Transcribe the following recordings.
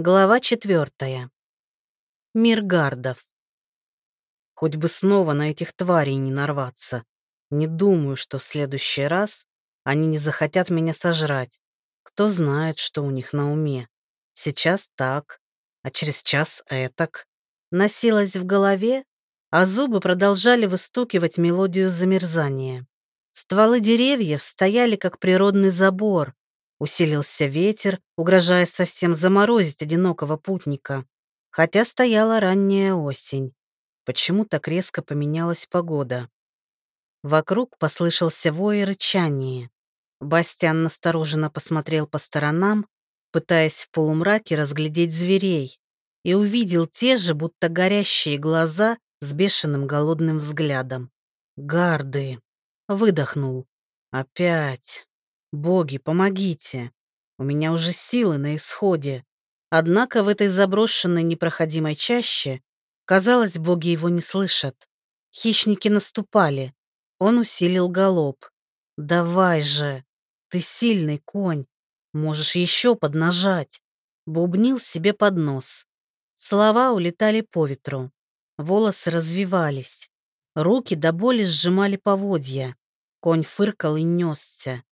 Глава четвертая. Мир гардов. Хоть бы снова на этих тварей не нарваться. Не думаю, что в следующий раз они не захотят меня сожрать. Кто знает, что у них на уме. Сейчас так, а через час этак. Носилась в голове, а зубы продолжали выстукивать мелодию замерзания. Стволы деревьев стояли как природный забор, Усилился ветер, угрожая совсем заморозить одинокого путника. Хотя стояла ранняя осень. Почему так резко поменялась погода? Вокруг послышался вой и рычание. Бастиан настороженно посмотрел по сторонам, пытаясь в полумраке разглядеть зверей, и увидел те же, будто горящие глаза с бешеным голодным взглядом. «Гарды!» — выдохнул. «Опять!» Боги, помогите. У меня уже силы на исходе. Однако в этой заброшенной непроходимой чаще, казалось, боги его не слышат. Хищники наступали. Он усилил галоп. «Давай же! Ты сильный конь. Можешь еще поднажать!» Бубнил себе под нос. Слова улетали по ветру. Волосы развивались. Руки до боли сжимали поводья. Конь фыркал и несся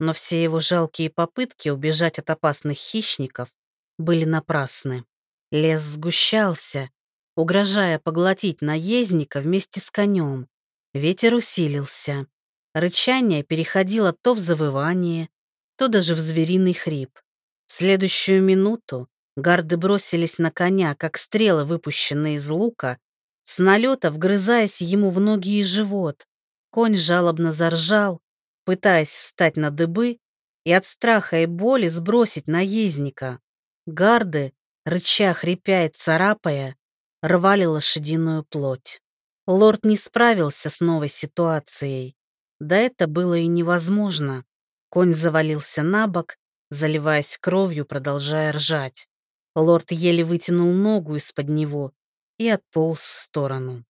но все его жалкие попытки убежать от опасных хищников были напрасны. Лес сгущался, угрожая поглотить наездника вместе с конем. Ветер усилился. Рычание переходило то в завывание, то даже в звериный хрип. В следующую минуту гарды бросились на коня, как стрелы, выпущенные из лука, с налета вгрызаясь ему в ноги и живот. Конь жалобно заржал, пытаясь встать на дыбы и от страха и боли сбросить наездника. Гарды, рыча, хрипя и царапая, рвали лошадиную плоть. Лорд не справился с новой ситуацией. Да это было и невозможно. Конь завалился на бок, заливаясь кровью, продолжая ржать. Лорд еле вытянул ногу из-под него и отполз в сторону.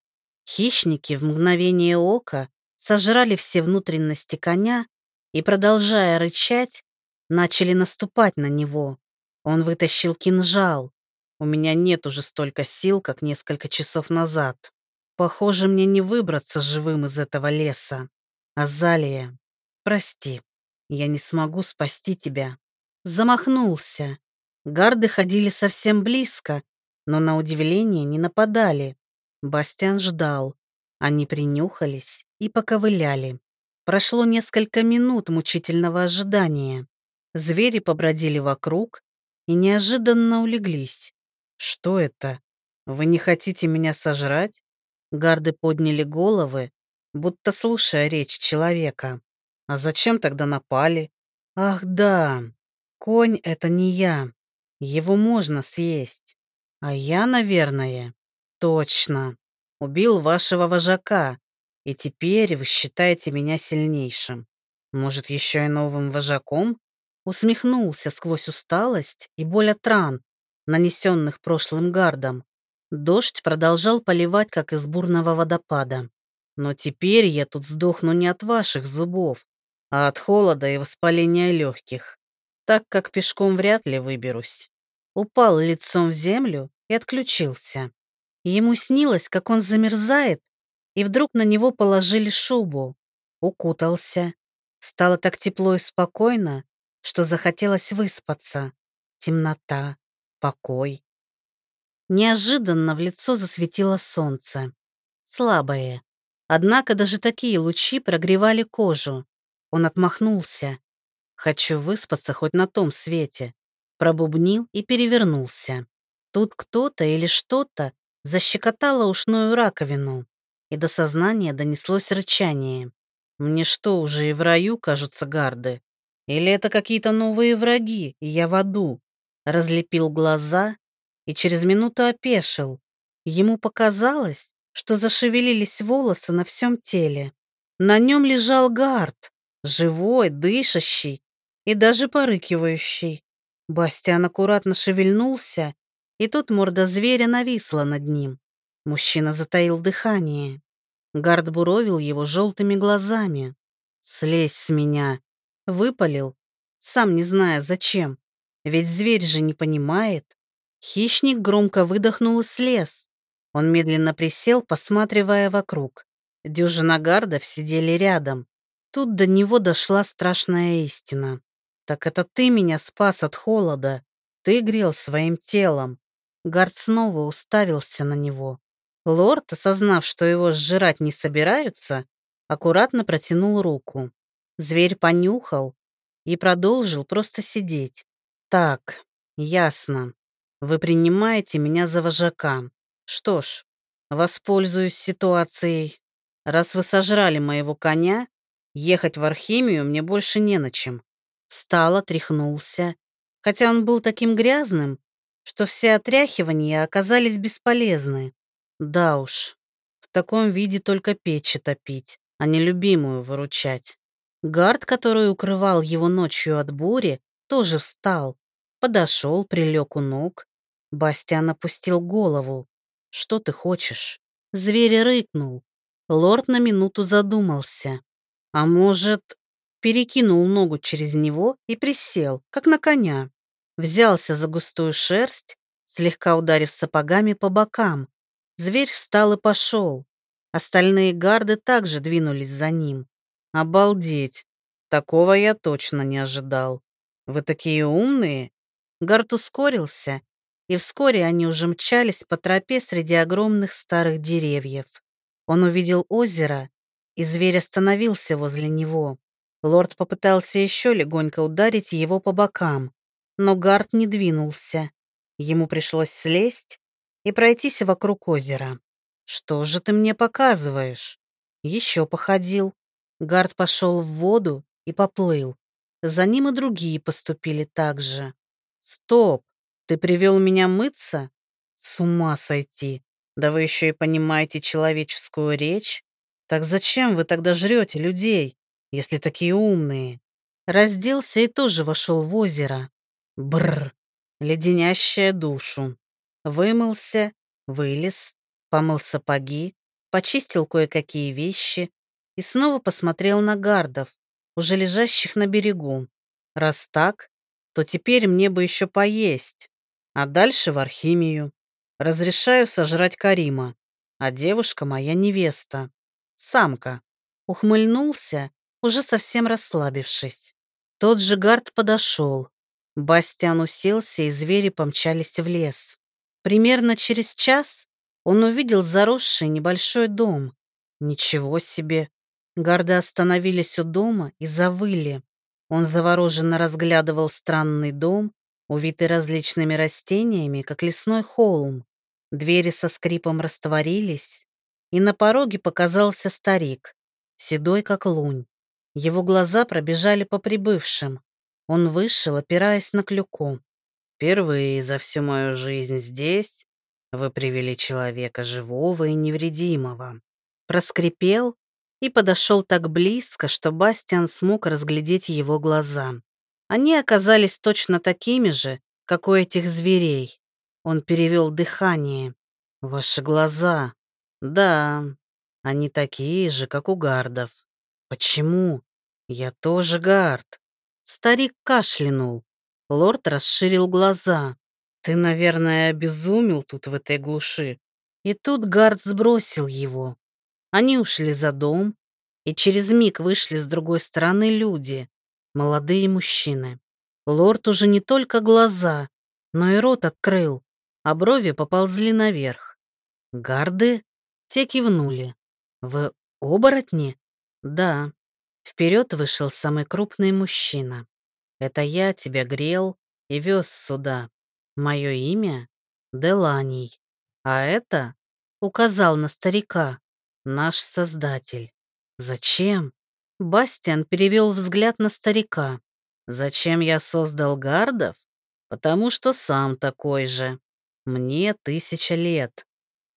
Хищники в мгновение ока сожрали все внутренности коня и, продолжая рычать, начали наступать на него. Он вытащил кинжал. У меня нет уже столько сил, как несколько часов назад. Похоже, мне не выбраться живым из этого леса. Азалия, прости, я не смогу спасти тебя. Замахнулся. Гарды ходили совсем близко, но на удивление не нападали. Бастиан ждал. Они принюхались и поковыляли. Прошло несколько минут мучительного ожидания. Звери побродили вокруг и неожиданно улеглись. «Что это? Вы не хотите меня сожрать?» Гарды подняли головы, будто слушая речь человека. «А зачем тогда напали?» «Ах да, конь — это не я. Его можно съесть. А я, наверное...» «Точно. Убил вашего вожака, и теперь вы считаете меня сильнейшим. Может, еще и новым вожаком? Усмехнулся сквозь усталость и боль от ран, нанесенных прошлым гардом. Дождь продолжал поливать, как из бурного водопада. Но теперь я тут сдохну не от ваших зубов, а от холода и воспаления легких, так как пешком вряд ли выберусь. Упал лицом в землю и отключился. Ему снилось, как он замерзает и вдруг на него положили шубу. Укутался. Стало так тепло и спокойно, что захотелось выспаться. Темнота, покой. Неожиданно в лицо засветило солнце. Слабое. Однако даже такие лучи прогревали кожу. Он отмахнулся. «Хочу выспаться хоть на том свете». Пробубнил и перевернулся. Тут кто-то или что-то защекотало ушную раковину и до сознания донеслось рычание. Мне что, уже и в раю кажутся гарды? Или это какие-то новые враги, и я в аду? Разлепил глаза и через минуту опешил. Ему показалось, что зашевелились волосы на всем теле. На нем лежал гард, живой, дышащий и даже порыкивающий. Бастиан аккуратно шевельнулся, и тут морда зверя нависла над ним. Мужчина затаил дыхание. Гард буровил его желтыми глазами. «Слезь с меня!» Выпалил, сам не зная зачем. Ведь зверь же не понимает. Хищник громко выдохнул и слез. Он медленно присел, посматривая вокруг. Дюжина гардов сидели рядом. Тут до него дошла страшная истина. «Так это ты меня спас от холода. Ты грел своим телом». Гард снова уставился на него. Лорд, осознав, что его сжирать не собираются, аккуратно протянул руку. Зверь понюхал и продолжил просто сидеть. «Так, ясно. Вы принимаете меня за вожака. Что ж, воспользуюсь ситуацией. Раз вы сожрали моего коня, ехать в Архимию мне больше не на чем». Встал, отряхнулся. Хотя он был таким грязным, что все отряхивания оказались бесполезны. Да уж, в таком виде только печи топить, а не любимую выручать. Гард, который укрывал его ночью от бури, тоже встал, подошел, прилег у ног. Бастиан опустил голову. «Что ты хочешь?» Зверь рыкнул. Лорд на минуту задумался. А может, перекинул ногу через него и присел, как на коня. Взялся за густую шерсть, слегка ударив сапогами по бокам, Зверь встал и пошел. Остальные гарды также двинулись за ним. Обалдеть! Такого я точно не ожидал. Вы такие умные? Гард ускорился, и вскоре они уже мчались по тропе среди огромных старых деревьев. Он увидел озеро, и зверь остановился возле него. Лорд попытался еще легонько ударить его по бокам, но Гард не двинулся. Ему пришлось слезть и пройтись вокруг озера. Что же ты мне показываешь? Еще походил. Гард пошел в воду и поплыл. За ним и другие поступили так же. Стоп, ты привел меня мыться? С ума сойти. Да вы еще и понимаете человеческую речь? Так зачем вы тогда жрете людей, если такие умные? Разделся и тоже вошел в озеро. Бррр, леденящая душу. Вымылся, вылез, помыл сапоги, почистил кое-какие вещи и снова посмотрел на гардов, уже лежащих на берегу. Раз так, то теперь мне бы еще поесть, а дальше в Архимию. Разрешаю сожрать Карима, а девушка моя невеста. Самка. Ухмыльнулся, уже совсем расслабившись. Тот же гард подошел. Бастиан уселся, и звери помчались в лес. Примерно через час он увидел заросший небольшой дом. Ничего себе! Гарды остановились у дома и завыли. Он завороженно разглядывал странный дом, увитый различными растениями, как лесной холм. Двери со скрипом растворились, и на пороге показался старик, седой как лунь. Его глаза пробежали по прибывшим. Он вышел, опираясь на клюку. Впервые за всю мою жизнь здесь вы привели человека живого и невредимого. Проскрипел и подошел так близко, что Бастиан смог разглядеть его глаза. Они оказались точно такими же, как у этих зверей. Он перевел дыхание. Ваши глаза. Да, они такие же, как у гардов. Почему? Я тоже гард. Старик кашлянул. Лорд расширил глаза. «Ты, наверное, обезумел тут в этой глуши». И тут Гард сбросил его. Они ушли за дом, и через миг вышли с другой стороны люди, молодые мужчины. Лорд уже не только глаза, но и рот открыл, а брови поползли наверх. Гарды? Те кивнули. «Вы оборотни?» «Да». Вперед вышел самый крупный мужчина. Это я тебя грел и вез сюда. Мое имя — Деланий. А это, — указал на старика, — наш создатель. Зачем? Бастиан перевел взгляд на старика. Зачем я создал гардов? Потому что сам такой же. Мне тысяча лет.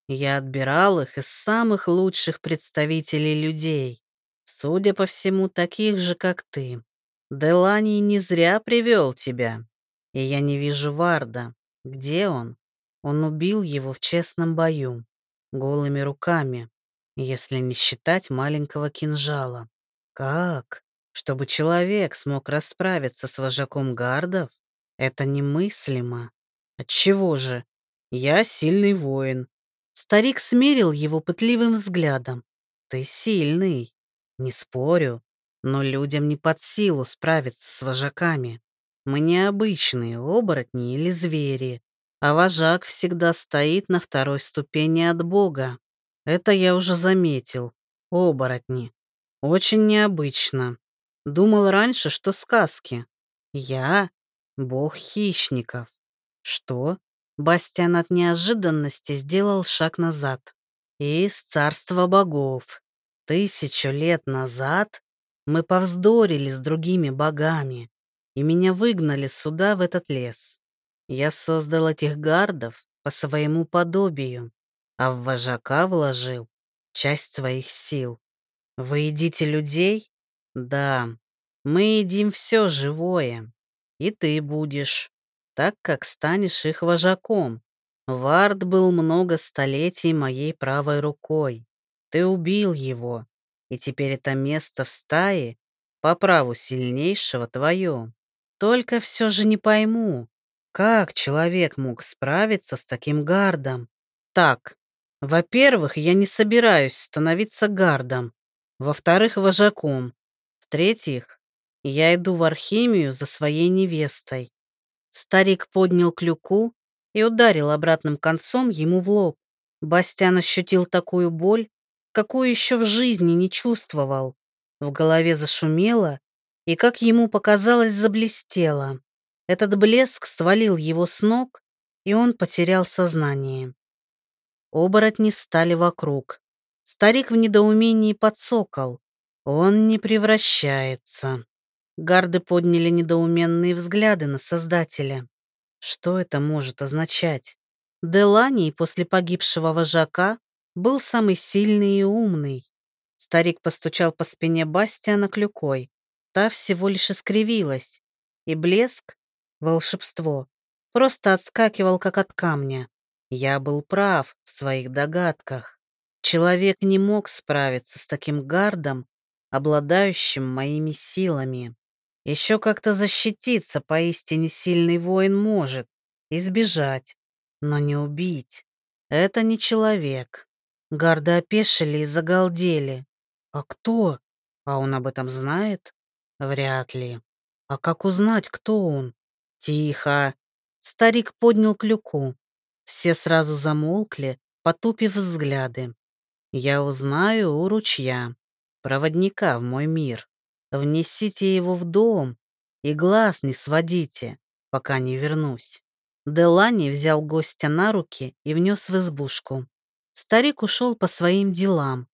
Я отбирал их из самых лучших представителей людей. Судя по всему, таких же, как ты. Делани не зря привел тебя. И я не вижу Варда. Где он? Он убил его в честном бою. Голыми руками. Если не считать маленького кинжала. Как? Чтобы человек смог расправиться с вожаком гардов? Это немыслимо. Отчего же? Я сильный воин. Старик смерил его пытливым взглядом. Ты сильный, не спорю, но людям не под силу справиться с вожаками. Мы не обычные оборотни или звери, а вожак всегда стоит на второй ступени от Бога. Это я уже заметил. Оборотни. Очень необычно. Думал раньше, что сказки. Я — бог хищников. Что? Бастиан от неожиданности сделал шаг назад. Из царства богов. Тысячу лет назад мы повздорили с другими богами, и меня выгнали сюда, в этот лес. Я создал этих гардов по своему подобию, а в вожака вложил часть своих сил. Вы едите людей? Да, мы едим все живое. И ты будешь, так как станешь их вожаком. Вард был много столетий моей правой рукой. Ты убил его, и теперь это место в стае по праву сильнейшего твое. Только все же не пойму, как человек мог справиться с таким гардом? Так, во-первых, я не собираюсь становиться гардом. Во-вторых, вожаком. В-третьих, я иду в Архимию за своей невестой. Старик поднял клюку и ударил обратным концом ему в лоб. Бастян ощутил такую боль, какую еще в жизни не чувствовал. В голове зашумело, и, как ему показалось, заблестело. Этот блеск свалил его с ног, и он потерял сознание. Оборотни встали вокруг. Старик в недоумении подсокол. Он не превращается. Гарды подняли недоуменные взгляды на Создателя. Что это может означать? Деланий после погибшего вожака был самый сильный и умный. Старик постучал по спине Бастиана клюкой. Та всего лишь искривилась. И блеск, волшебство, просто отскакивал, как от камня. Я был прав в своих догадках. Человек не мог справиться с таким гардом, обладающим моими силами. Еще как-то защититься поистине сильный воин может, избежать, но не убить. Это не человек. Гарды опешили и загалдели. А кто? А он об этом знает? Вряд ли. А как узнать, кто он? Тихо. Старик поднял клюку. Все сразу замолкли, потупив взгляды. Я узнаю у ручья, проводника в мой мир. Внесите его в дом и глаз не сводите, пока не вернусь. Делани взял гостя на руки и внес в избушку. Старик ушел по своим делам.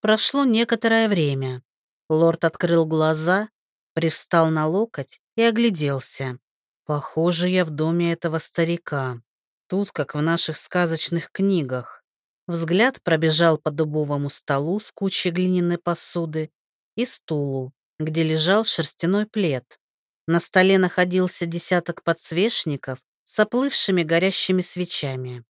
Прошло некоторое время. Лорд открыл глаза, привстал на локоть и огляделся. Похоже, я в доме этого старика. Тут, как в наших сказочных книгах. Взгляд пробежал по дубовому столу с кучей глиняной посуды и стулу, где лежал шерстяной плед. На столе находился десяток подсвечников с оплывшими горящими свечами.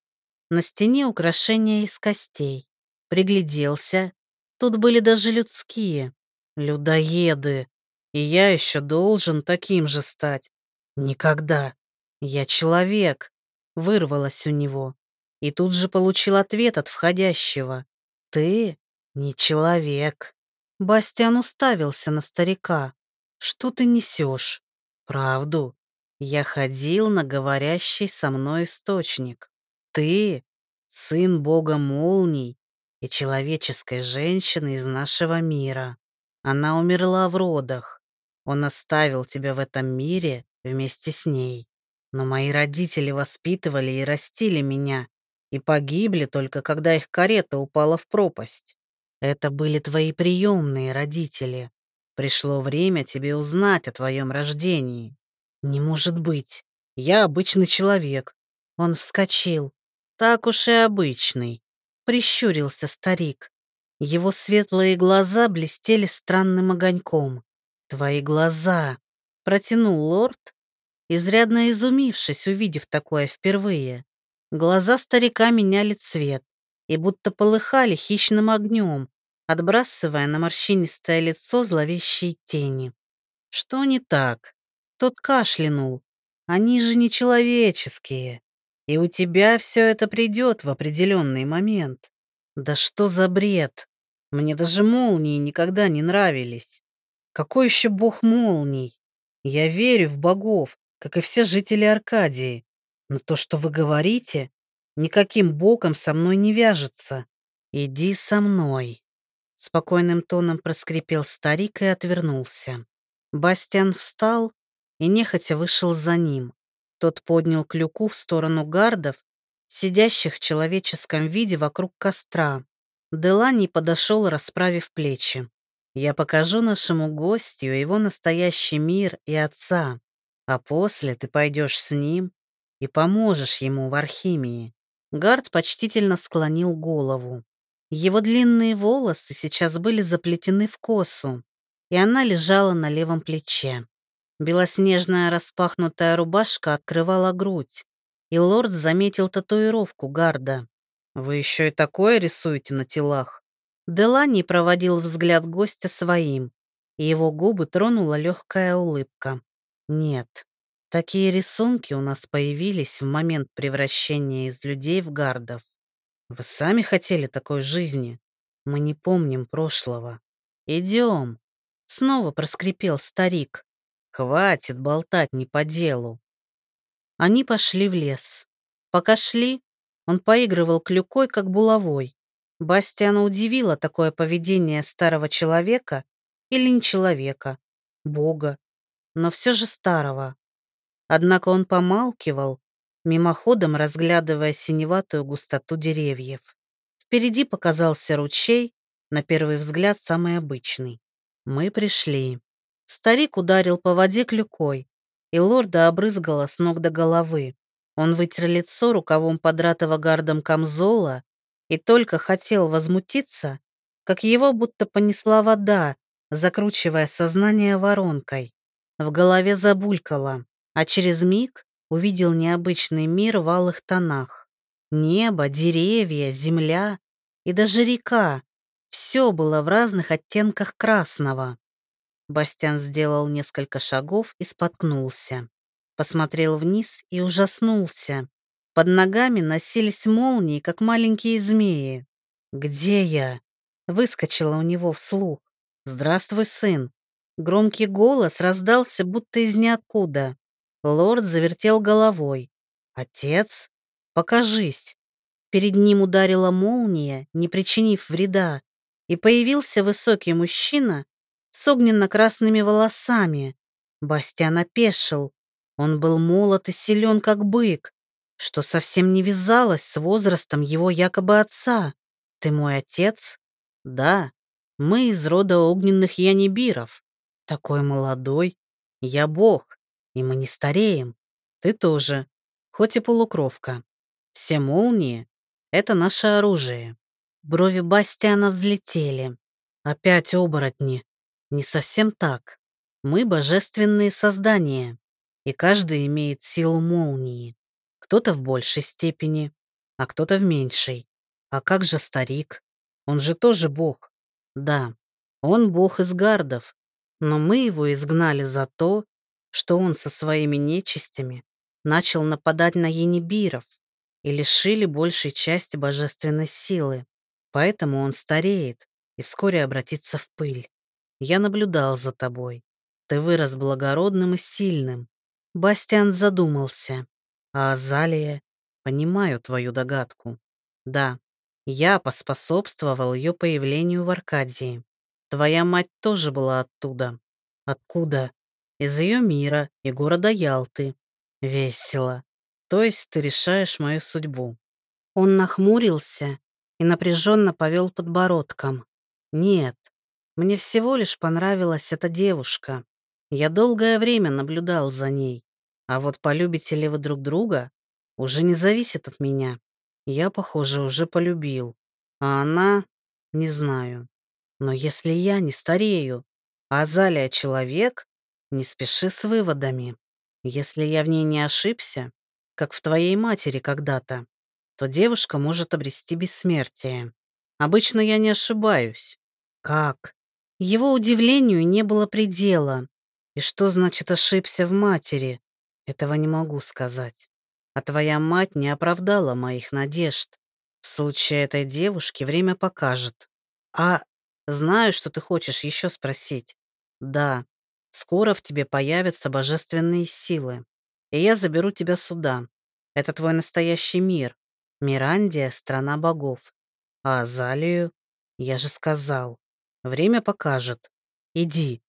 На стене украшения из костей. Пригляделся. Тут были даже людские. Людоеды. И я еще должен таким же стать. Никогда. Я человек. Вырвалось у него. И тут же получил ответ от входящего. Ты не человек. Бастиан уставился на старика. Что ты несешь? Правду. Я ходил на говорящий со мной источник. Ты — сын бога молний и человеческой женщины из нашего мира. Она умерла в родах. Он оставил тебя в этом мире вместе с ней. Но мои родители воспитывали и растили меня и погибли только когда их карета упала в пропасть. Это были твои приемные родители. Пришло время тебе узнать о твоем рождении. Не может быть. Я обычный человек. Он вскочил. Так уж и обычный. Прищурился старик. Его светлые глаза блестели странным огоньком. Твои глаза. Протянул лорд, изрядно изумившись, увидев такое впервые. Глаза старика меняли цвет и будто полыхали хищным огнем, отбрасывая на морщинистое лицо зловещие тени. Что не так? Тот кашлянул. Они же не человеческие. И у тебя все это придет в определенный момент. Да что за бред? Мне даже молнии никогда не нравились. Какой еще бог молний? Я верю в богов, как и все жители Аркадии. Но то, что вы говорите, никаким боком со мной не вяжется. Иди со мной. Спокойным тоном проскрипел старик и отвернулся. Бастиан встал и нехотя вышел за ним. Тот поднял клюку в сторону гардов, сидящих в человеческом виде вокруг костра. Делани подошел, расправив плечи. «Я покажу нашему гостю его настоящий мир и отца, а после ты пойдешь с ним и поможешь ему в архимии». Гард почтительно склонил голову. Его длинные волосы сейчас были заплетены в косу, и она лежала на левом плече. Белоснежная распахнутая рубашка открывала грудь, и лорд заметил татуировку гарда. «Вы еще и такое рисуете на телах?» Делани проводил взгляд гостя своим, и его губы тронула легкая улыбка. «Нет, такие рисунки у нас появились в момент превращения из людей в гардов. Вы сами хотели такой жизни. Мы не помним прошлого. Идем. Снова проскрипел старик. Хватит болтать не по делу. Они пошли в лес. Пока шли, он поигрывал клюкой, как булавой. Бастиана удивило такое поведение старого человека или не человека, бога, но все же старого. Однако он помалкивал, мимоходом разглядывая синеватую густоту деревьев. Впереди показался ручей, на первый взгляд самый обычный. Мы пришли. Старик ударил по воде клюкой, и лорда обрызгала с ног до головы. Он вытер лицо рукавом подратого гардом камзола и только хотел возмутиться, как его будто понесла вода, закручивая сознание воронкой. В голове забулькало, а через миг увидел необычный мир в алых тонах. Небо, деревья, земля и даже река. Все было в разных оттенках красного. Бастян сделал несколько шагов и споткнулся. Посмотрел вниз и ужаснулся. Под ногами носились молнии, как маленькие змеи. «Где я?» Выскочила у него вслух. «Здравствуй, сын!» Громкий голос раздался, будто из ниоткуда. Лорд завертел головой. «Отец? Покажись!» Перед ним ударила молния, не причинив вреда, и появился высокий мужчина с огненно-красными волосами. Бастиан опешил. Он был молод и силен, как бык, что совсем не вязалось с возрастом его якобы отца. «Ты мой отец?» «Да, мы из рода огненных янибиров. Такой молодой. Я бог, и мы не стареем. Ты тоже, хоть и полукровка. Все молнии — это наше оружие. Брови Бастиана взлетели. Опять оборотни. Не совсем так. Мы божественные создания, и каждый имеет силу молнии. Кто-то в большей степени, а кто-то в меньшей. А как же старик? Он же тоже бог. Да, он бог из гардов, но мы его изгнали за то, что он со своими нечистями начал нападать на енибиров и лишили большей части божественной силы. Поэтому он стареет и вскоре обратится в пыль. Я наблюдал за тобой. Ты вырос благородным и сильным. Бастиан задумался. А Азалия? Понимаю твою догадку. Да, я поспособствовал ее появлению в Аркадии. Твоя мать тоже была оттуда. Откуда? из ее мира и города Ялты. Весело. То есть ты решаешь мою судьбу. Он нахмурился и напряженно повел подбородком. Нет, мне всего лишь понравилась эта девушка. Я долгое время наблюдал за ней. А вот полюбите ли вы друг друга, уже не зависит от меня. Я, похоже, уже полюбил. А она... не знаю. Но если я не старею, а Азалия человек, не спеши с выводами. Если я в ней не ошибся, как в твоей матери когда-то, то девушка может обрести бессмертие. Обычно я не ошибаюсь. Как? Его удивлению не было предела. И что значит ошибся в матери? Этого не могу сказать. А твоя мать не оправдала моих надежд. В случае этой девушки время покажет. А знаю, что ты хочешь еще спросить. Да, скоро в тебе появятся божественные силы. И я заберу тебя сюда. Это твой настоящий мир. Мирандия — страна богов. А Азалию? Я же сказал. Время покажет. Иди.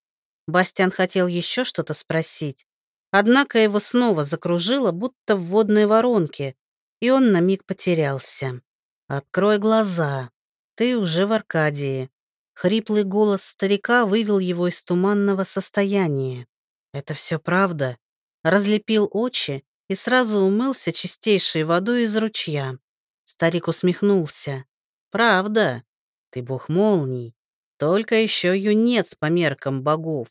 Бастиан хотел еще что-то спросить, однако его снова закружило, будто в водной воронке, и он на миг потерялся. «Открой глаза. Ты уже в Аркадии». Хриплый голос старика вывел его из туманного состояния. «Это все правда?» Разлепил очи и сразу умылся чистейшей водой из ручья. Старик усмехнулся. «Правда. Ты бог молний. Только еще юнец по меркам богов.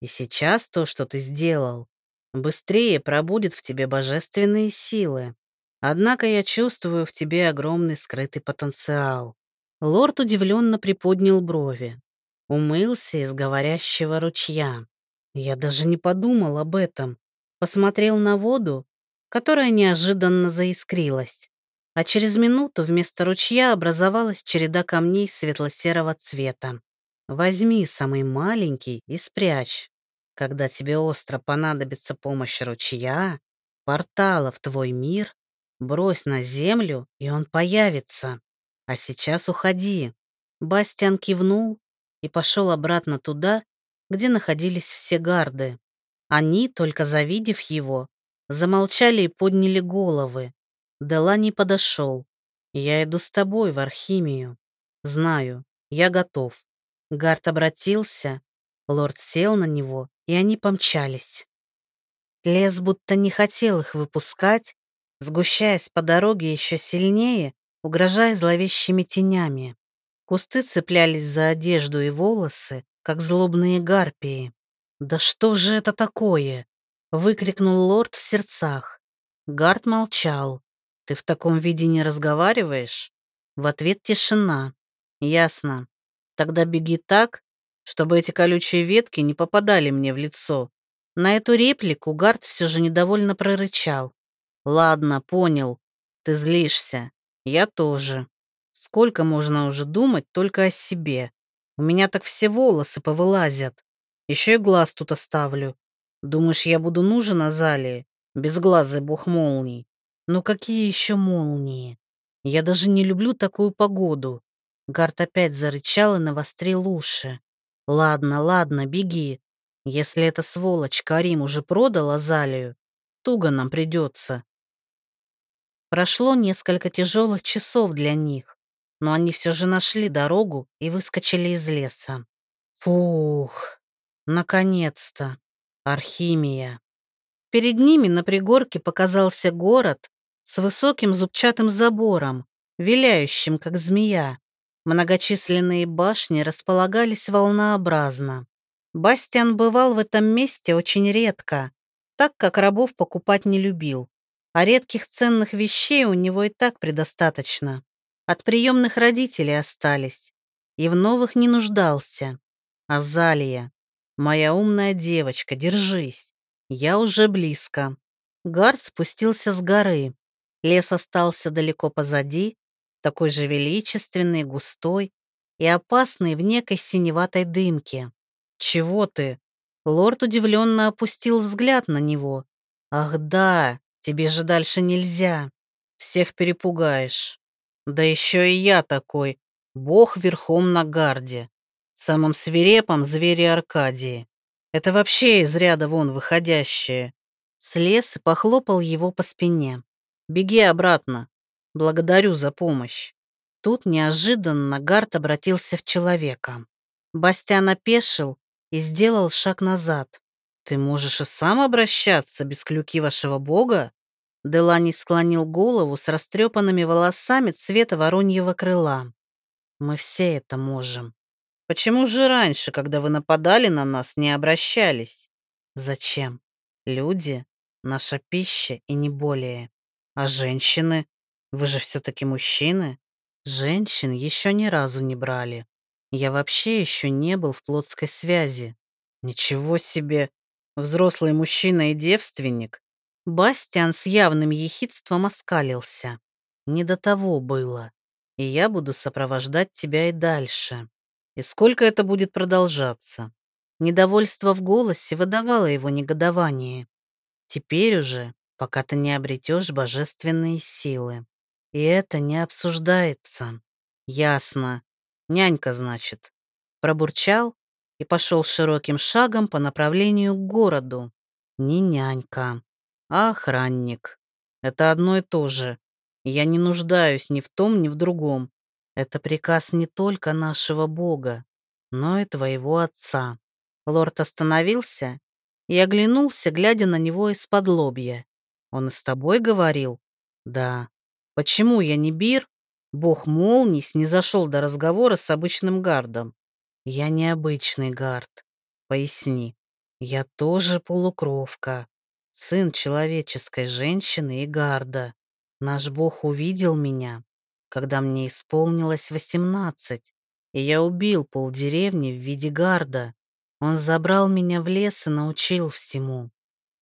И сейчас то, что ты сделал, быстрее пробудет в тебе божественные силы. Однако я чувствую в тебе огромный скрытый потенциал. Лорд удивленно приподнял брови. Умылся из говорящего ручья. Я даже не подумал об этом. Посмотрел на воду, которая неожиданно заискрилась. А через минуту вместо ручья образовалась череда камней светло-серого цвета. Возьми самый маленький и спрячь. Когда тебе остро понадобится помощь ручья, портала в твой мир, брось на землю, и он появится. А сейчас уходи». Бастиан кивнул и пошел обратно туда, где находились все гарды. Они, только завидев его, замолчали и подняли головы. Делани подошел. «Я иду с тобой в Архимию. Знаю, я готов». Гард обратился, лорд сел на него, и они помчались. Лес будто не хотел их выпускать, сгущаясь по дороге еще сильнее, угрожая зловещими тенями. Кусты цеплялись за одежду и волосы, как злобные гарпии. «Да что же это такое?» — выкрикнул лорд в сердцах. Гард молчал. «Ты в таком виде не разговариваешь?» В ответ тишина. «Ясно. Тогда беги так, чтобы эти колючие ветки не попадали мне в лицо». На эту реплику Гард все же недовольно прорычал. «Ладно, понял. Ты злишься. Я тоже. Сколько можно уже думать только о себе? У меня так все волосы повылазят. Еще и глаз тут оставлю. Думаешь, я буду нужен Азалии? Безглазый бог молний. Ну какие еще молнии? Я даже не люблю такую погоду. Гард опять зарычал и навострил уши. Ладно, ладно, беги. Если эта сволочь Карим уже продал Азалию, туго нам придется. Прошло несколько тяжелых часов для них, но они все же нашли дорогу и выскочили из леса. Фух, наконец-то, Архимия. Перед ними на пригорке показался город с высоким зубчатым забором, виляющим, как змея. Многочисленные башни располагались волнообразно. Бастиан бывал в этом месте очень редко, так как рабов покупать не любил а редких ценных вещей у него и так предостаточно. От приемных родителей остались, и в новых не нуждался. Азалия, моя умная девочка, держись, я уже близко. Гард спустился с горы. Лес остался далеко позади, такой же величественный, густой и опасный в некой синеватой дымке. «Чего ты?» Лорд удивленно опустил взгляд на него. «Ах да, Тебе же дальше нельзя. Всех перепугаешь. Да еще и я такой. Бог верхом на гарде. Самом свирепом звере Аркадии. Это вообще из ряда вон выходящее. Слез и похлопал его по спине. Беги обратно. Благодарю за помощь. Тут неожиданно Гард обратился в человека. Бастиан опешил и сделал шаг назад. «Ты можешь и сам обращаться без клюки вашего бога?» Делани склонил голову с растрепанными волосами цвета вороньего крыла. «Мы все это можем. Почему же раньше, когда вы нападали на нас, не обращались? Зачем? Люди — наша пища и не более. А женщины? Вы же все-таки мужчины. Женщин еще ни разу не брали. Я вообще еще не был в плотской связи. Ничего себе! Взрослый мужчина и девственник? Бастиан с явным ехидством оскалился. Не до того было. И я буду сопровождать тебя и дальше. И сколько это будет продолжаться? Недовольство в голосе выдавало его негодование. Теперь уже, пока ты не обретешь божественные силы. И это не обсуждается. Ясно. Нянька, значит. Пробурчал и пошел широким шагом по направлению к городу. Не нянька, а охранник. Это одно и то же. Я не нуждаюсь ни в том, ни в другом. Это приказ не только нашего Бога, но и твоего отца. Лорд остановился и оглянулся, глядя на него из-под лобья. Он и с тобой говорил? Да. Почему я не Бир? Бог молний снизошел до разговора с обычным гардом. Я не обычный гард. Поясни. Я тоже полукровка. Сын человеческой женщины и гарда. Наш Бог увидел меня, когда мне исполнилось восемнадцать, и я убил полдеревни в виде гарда. Он забрал меня в лес и научил всему.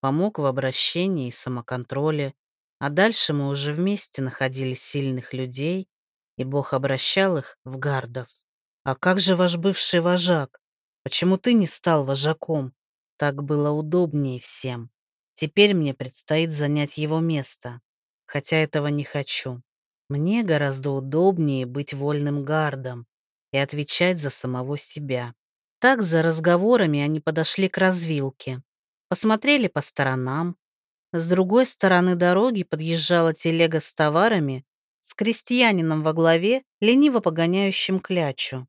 Помог в обращении и самоконтроле. А дальше мы уже вместе находили сильных людей, и Бог обращал их в гардов. А как же ваш бывший вожак? Почему ты не стал вожаком? Так было удобнее всем. Теперь мне предстоит занять его место, хотя этого не хочу. Мне гораздо удобнее быть вольным гардом и отвечать за самого себя. Так за разговорами они подошли к развилке, посмотрели по сторонам. С другой стороны дороги подъезжала телега с товарами с крестьянином во главе, лениво погоняющим клячу.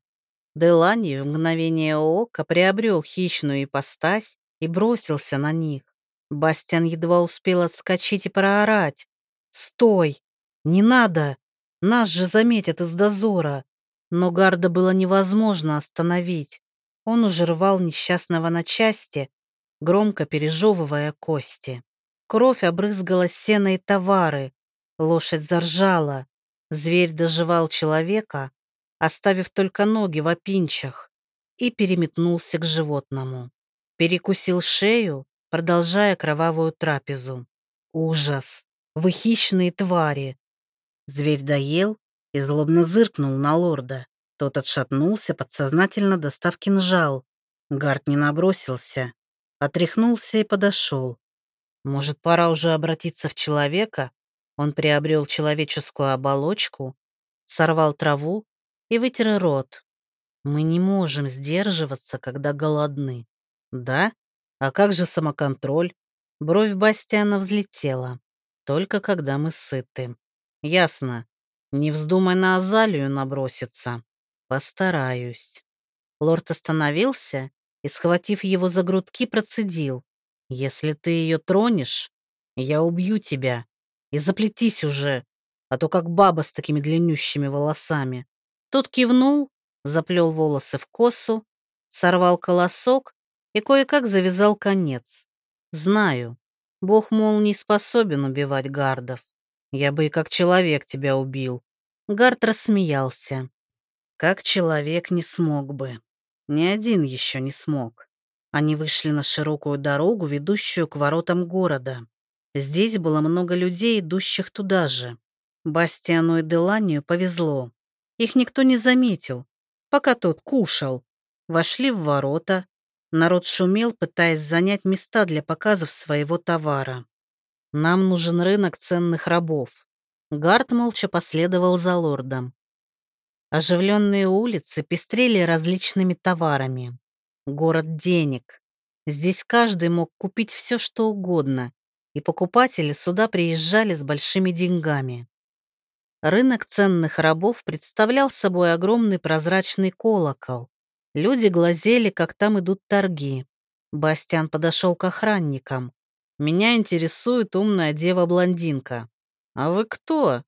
Делани в мгновение ока приобрел хищную ипостась и бросился на них. Бастиан едва успел отскочить и проорать. «Стой! Не надо! Нас же заметят из дозора!» Но Гарда было невозможно остановить. Он уже рвал несчастного на части, громко пережевывая кости. Кровь обрызгала сено и товары. Лошадь заржала. Зверь доживал человека, оставив только ноги в опинчах, и переметнулся к животному. Перекусил шею, продолжая кровавую трапезу. Ужас! Вы хищные твари! Зверь доел и злобно зыркнул на лорда. Тот отшатнулся, подсознательно достав кинжал. Гард не набросился, отряхнулся и подошел. Может, пора уже обратиться в человека? Он приобрел человеческую оболочку, сорвал траву и вытер рот. Мы не можем сдерживаться, когда голодны. Да? А как же самоконтроль? Бровь Бастиана взлетела. Только когда мы сыты. Ясно. Не вздумай на Азалию наброситься. Постараюсь. Лорд остановился и, схватив его за грудки, процедил. Если ты ее тронешь, я убью тебя. И заплетись уже, а то как баба с такими длиннющими волосами. Тот кивнул, заплел волосы в косу, сорвал колосок и кое-как завязал конец. Знаю, бог, мол, не способен убивать гардов. Я бы и как человек тебя убил. Гард рассмеялся. Как человек не смог бы. Ни один еще не смог. Они вышли на широкую дорогу, ведущую к воротам города. Здесь было много людей, идущих туда же. Бастиану и Деланию повезло. Их никто не заметил, пока тот кушал. Вошли в ворота, Народ шумел, пытаясь занять места для показов своего товара. Нам нужен рынок ценных рабов. Гард молча последовал за лордом. Оживленные улицы пестрели различными товарами. Город денег. Здесь каждый мог купить все, что угодно, и покупатели сюда приезжали с большими деньгами. Рынок ценных рабов представлял собой огромный прозрачный колокол, Люди глазели, как там идут торги. Бастиан подошел к охранникам. «Меня интересует умная дева-блондинка». «А вы кто?»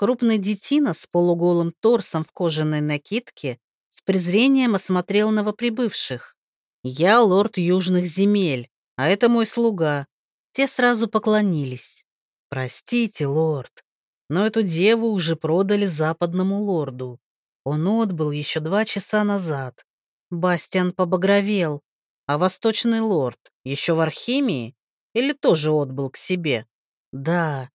Крупный детина с полуголым торсом в кожаной накидке с презрением осмотрел новоприбывших. «Я лорд Южных земель, а это мой слуга». Те сразу поклонились. «Простите, лорд, но эту деву уже продали западному лорду. Он отбыл еще два часа назад. Бастиан побагровел. А восточный лорд еще в Архимии? Или тоже отбыл к себе? Да,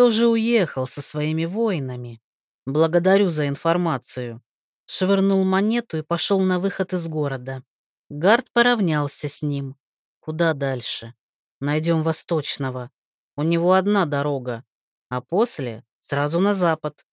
тоже уехал со своими воинами. Благодарю за информацию. Швырнул монету и пошел на выход из города. Гард поравнялся с ним. Куда дальше? Найдем Восточного. У него одна дорога, а после сразу на запад.